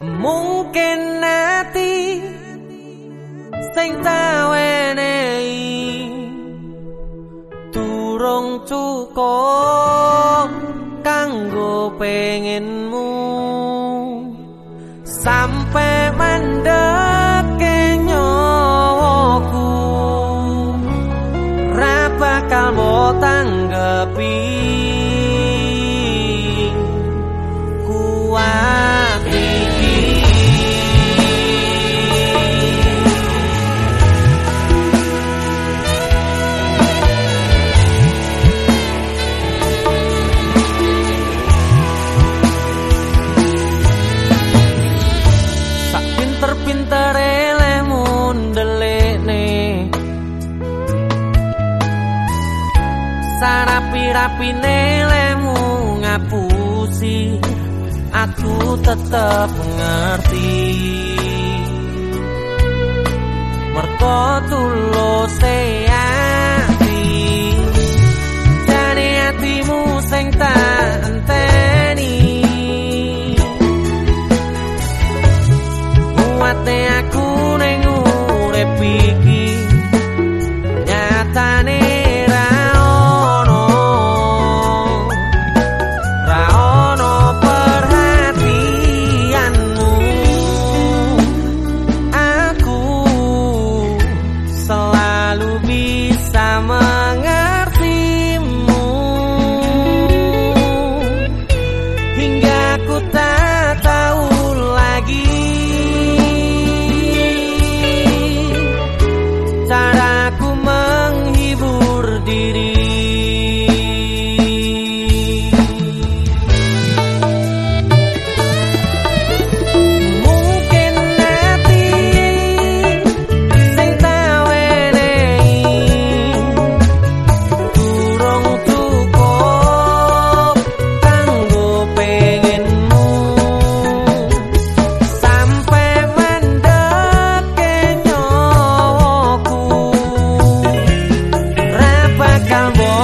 mungkin nanti sing tawenei durung cukup kanggo pengenmu. Sampai mandek nyawaku ra bakal mau tanggepi sarapi-rapine lemu ngapusi. Aku tetep ngerti. Merko tulus bisa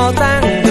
我。